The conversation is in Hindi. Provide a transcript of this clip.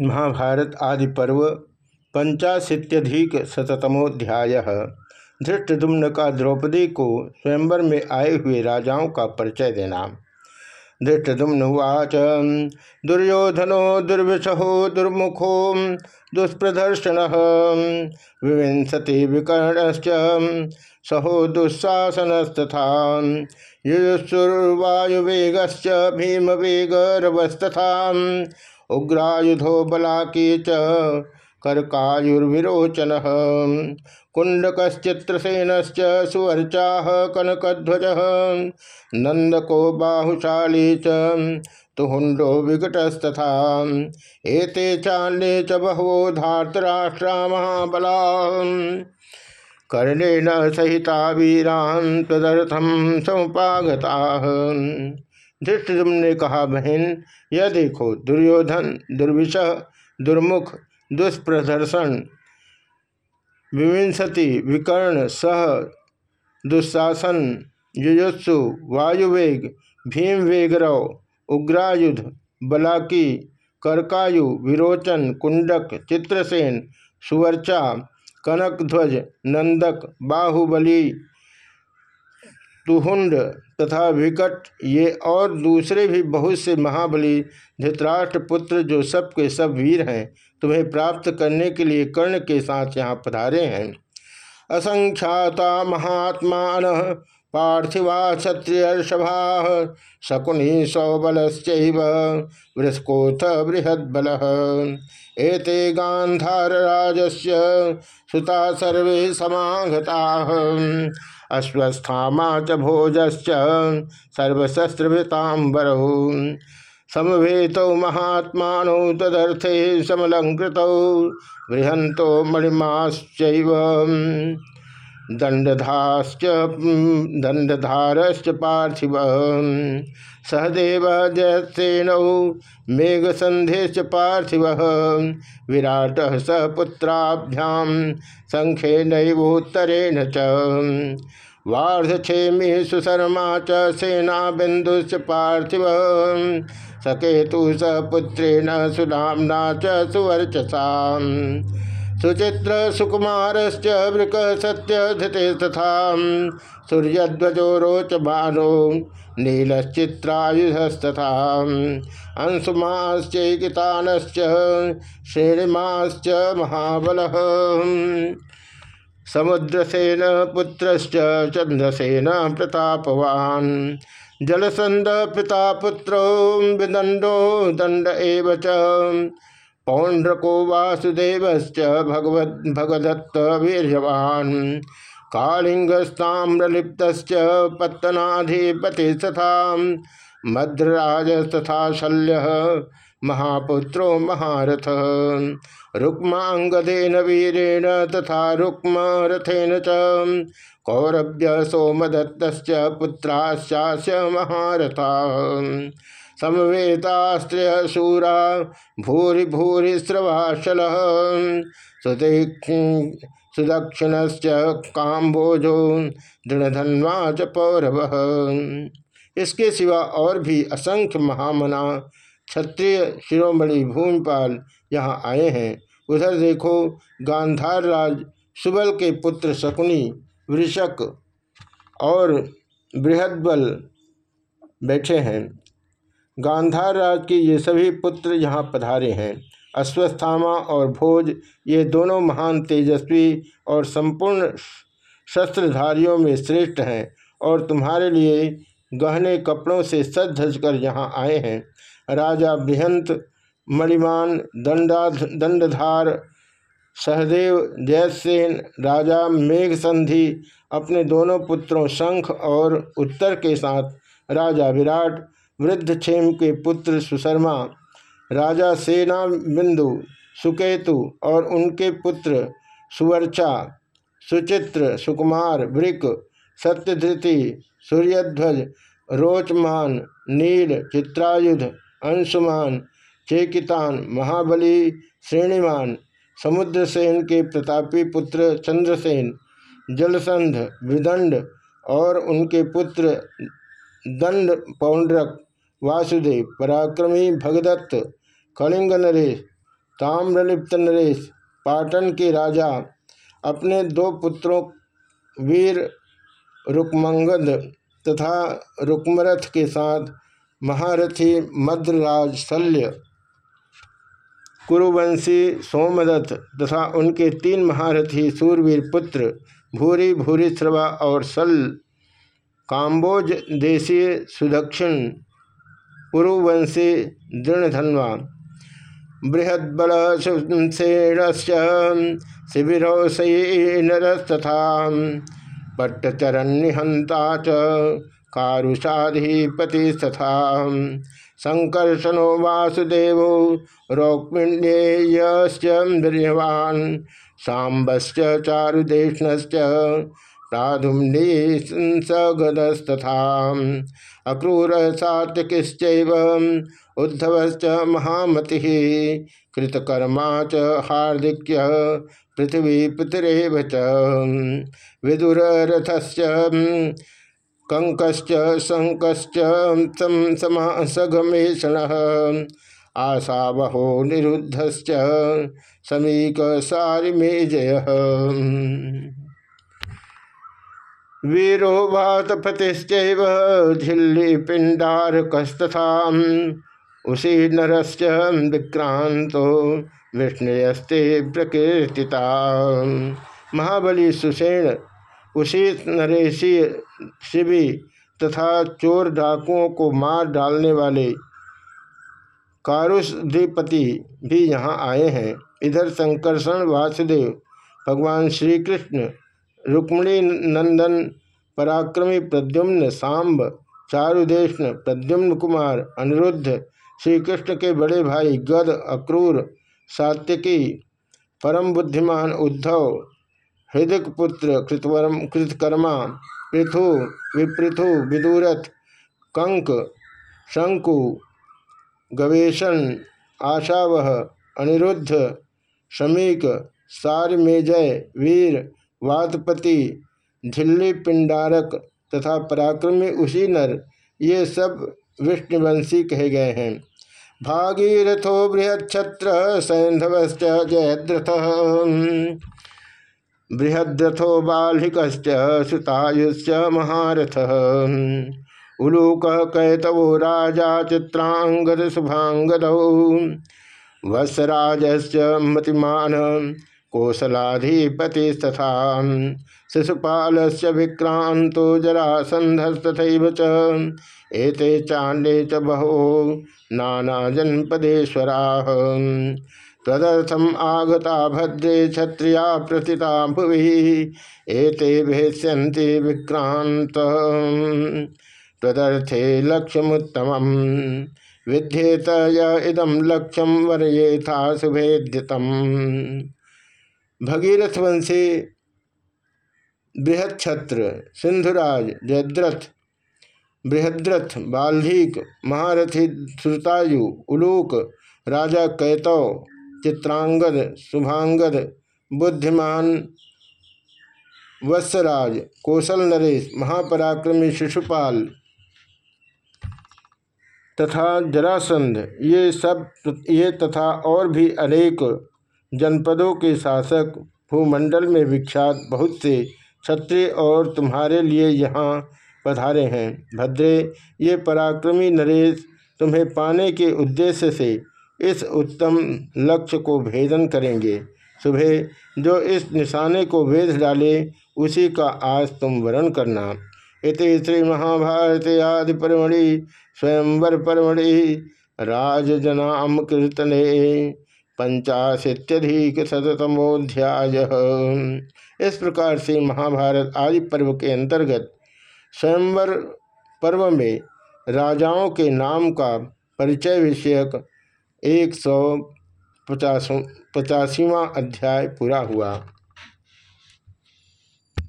महाभारत आदि पर्व पंचाशीत्यधिक शतमोध्याय धृष्टदुम्न का द्रौपदी को स्वयंवर में आए हुए राजाओं का परिचय देना। धृष्टदुम्नुवाच दुर्योधनो दुर्विशहो दुर्मुखो, दुष्प्रदर्शन विंशति विकर्णश्च, सहो दुस्साहसन दुस्साहसनस्तथा युयुस्सुर्वायुवेगश्च भीमवेगरवस्तथा उग्रायुधो बलाकी च कर्कायुर्विरोचन। कुंडकश्चित्रसेन सुवर्चा कनकध्वज। नंदको बाहुशाली च तुहुंडो विकटस्तथा। एते चान्ये च बहवो धातराष्ट्रा महाबला कर्णेन सहिता वीरान तदर्थम समुपागता। धृष्टुम ने कहा, बहन, यह देखो, दुर्योधन, दुर्विष, दुर्मुख, दुष्प्रदर्शन, विविंशति, विकर्ण, सह दुस्शासन युयुत्सु, वायुवेग भीमवेगरव उग्रायुध, बलाकी, कर्कायु, विरोचन, कुंडक, चित्रसेन, सुवर्चा, कनकध्वज, नंदक, बाहुबली तुहुंड तथा विकट, ये और दूसरे भी बहुत से महाबली धृतराष्ट्र पुत्र जो सब के सब वीर हैं, तुम्हें प्राप्त करने के लिए कर्ण के साथ यहाँ पधारे हैं। असंख्याता महात्मा पार्थिवा क्षत्रियर्षभा शकुनी सौबल वृस्कोथ बृहद्बल। एते गांधार राजस्य सुता सर्वे समागता। अश्वस्थामा च भोजश्च सर्वशस्त्रभृतांबर समेत महात्मा तदर्थे समलंकृत बृहंतो मणिमाश्च दंडधाश्च दंडधारश्च पार्थिव। सहदेव जयसेनौ मेघसंधेश्च पार्थिव। विराट स पुत्राभ्याम संख्ये वार्धक्षेमी सुशर्मा च सेना बिंदुश्च पार्थिव। सकेतु सपुत्रेण पुत्रेण सुनाम्ना च सुवर्चसा। सुचित्र सुकुमारश्च वृक सत्य धृते तथा सूर्यध्वजो रोचमानो नीलश्चित्रायुधस्तथा अंशुमाश्चैकितानश्च श्रेणिमाश्च महाबलः। समुद्रसेन पुत्रश्च चंद्रसेन प्रतापवान् जलसंद पिता पुत्रो विदंडो दंड एव पौंड्रको वासुदेवश्च भगवत भगदत्त वीर्यवान् कालिंगस्ताम्रलिप्त पत्तनाधिपति तथा मद्रराज तथा शल्य महापुत्रो महारथ। रुक्मांगदेन वीरेण तथा रुक्म रथेन च कौरभ्य सोमदत्त पुत्राश्चास्य महारथा। समवेतास्त्रिय शूरा भूरि भूरि स्रवाशल सुदक्षिण काम्बोजो दृढ़धन्वा च पौरव। इसके सिवा और भी असंख्य महामना क्षत्रिय शिरोमणि भूमिपाल यहाँ आए हैं। उधर देखो गांधार राज सुबल के पुत्र शकुनी, वृषक और बृहदबल बैठे हैं। गांधार राज के ये सभी पुत्र यहाँ पधारे हैं। अश्वस्थामा और भोज, ये दोनों महान तेजस्वी और संपूर्ण शस्त्रधारियों में श्रेष्ठ हैं और तुम्हारे लिए गहने कपड़ों से सज धज कर यहाँ आए हैं। राजा बृहंत, मणिमान दंडा दंडधार, सहदेव, जयसेन, राजा मेघसंधि, अपने दोनों पुत्रों शंख और उत्तर के साथ राजा विराट वृद्ध क्षेम के पुत्र सुशर्मा, राजा सेना बिंदु सुकेतु और उनके पुत्र सुवर्चा, सुचित्र, सुकुमार, वृक, सत्यधृति, सूर्यध्वज रोचमान नील, चित्रायुध, अंशुमान, चेकितान, महाबली, श्रेणीमान, समुद्रसेन के प्रतापी पुत्र चंद्रसेन, जलसंध, विदंड और उनके पुत्र दंड पौंड्रक, वासुदेव, पराक्रमी भगदत्त, कलिंग नरेश, ताम्रलिप्त नरेश, पाटन के राजा, अपने दो पुत्रों वीर रुकमंगद तथा रुक्मरथ के साथ महारथी मद्रराज शल्य, कुरुवंशी सोमदत्त तथा उनके तीन महारथी सूरवीर पुत्र, भूरी भूरी श्रवा और सल काम्बोज देशीय सुदक्षिण पुरुवंशी दृढ़धन्वा। बृहद्बल सेणस्य शिविरौसैनरस्तथा पट्टचरन्निहंता च कारुषाधिपति तथा संकर्षणो वासुदेव रौक्मिण्येयश्च सांबश्च चारुदेष्णश्च प्राधुम्नीसगदस्तथा अक्रूर सात्यकिश्चैव उद्धवश्च महामति। कृतकर्मा च हार्दिक्य पृथ्वीपुत्रेव च। विदुररथश्च कंकश्च शंकश्च सगमेषण। आशावहो निरुद्धश्च समीक वीरो वातपतिश्चैव झिल्ली पिंडारकस्तथा उसी नरश्च विक्रांतो विष्णुयस्ते प्रकीर्तिता महाबली सुसेन, उसी नरेशी शिवि तथा चोर डाकुओं को मार डालने वाले कारुषधिपति भी यहाँ आए हैं। इधर संकर्षण वासुदेव, भगवान श्री कृष्ण रुक्मणी नंदन पराक्रमी प्रद्युम्न सांब चारुदेशन प्रद्युम्न कुमार, अनिरुद्ध श्री कृष्ण के बड़े भाई गद, अक्रूर सात्यकी परम बुद्धिमान उद्धव, हृदक पुत्र कृतवर्म, कृतकर्मा, पृथु, विपृथु, विदुरथ, कंक, शंकु गवेशन आशावह, अनिरुद्ध, शमीक, सारमेजय, वीर वातपति झिल्ली पिंडारक तथा पराक्रमी उसी नर, ये सब विष्णुवंशी कहे गए हैं। भागीरथो बृहक्षत्र सैंधवश्च जयद्रथ। बृहद्रथो बालिक सुतायुश्च महारथ। उलूक कैतवो राजा चित्रांगद शुभांगद वत्सराजश्च मतिमान। कौशलाधिपति तथा शिशुपाल से विक्रांतो जरासंधस्तथैव च। एते चांडे च बहो नाना जनपदेश्वरा तदर्थम आगता भद्रे क्षत्रिया प्रथिता भुवि। एते भेष्यन्ति विक्रांत तदर्थे लक्ष्यमुत्तम विद्येत इदम लक्ष्यम वर्येथा शुभेद्यतम भगीरथ वंशी बृहक्षत्र सिंधुराज, जयद्रथ, बृहद्रथ बाल्धीक महारथी श्रुतायु उलूक, राजा कैतव चित्रांगद, शुभांगद, बुद्धिमान, वत्सराज, कौशल नरेश, महापराक्रमी शिशुपाल तथा जरासंध, ये सब ये तथा और भी अनेक जनपदों के शासक भूमंडल में विख्यात बहुत से क्षत्रिय और तुम्हारे लिए यहाँ पधारे हैं। भद्रे, ये पराक्रमी नरेश तुम्हें पाने के उद्देश्य से इस उत्तम लक्ष्य को भेदन करेंगे। सुबह, जो इस निशाने को वेध डाले, उसी का आज तुम वर्ण करना। इति श्री महाभारत आदि परमणि स्वयंवर परमणि राजजनाम कीर्तने पंचाशीत्यधिक शतमोध्याय इस प्रकार से महाभारत आदि पर्व के अंतर्गत स्वयंवर पर्व में राजाओं के नाम का परिचय विषयक एक सौ पचास पचासीवा अध्याय पूरा हुआ।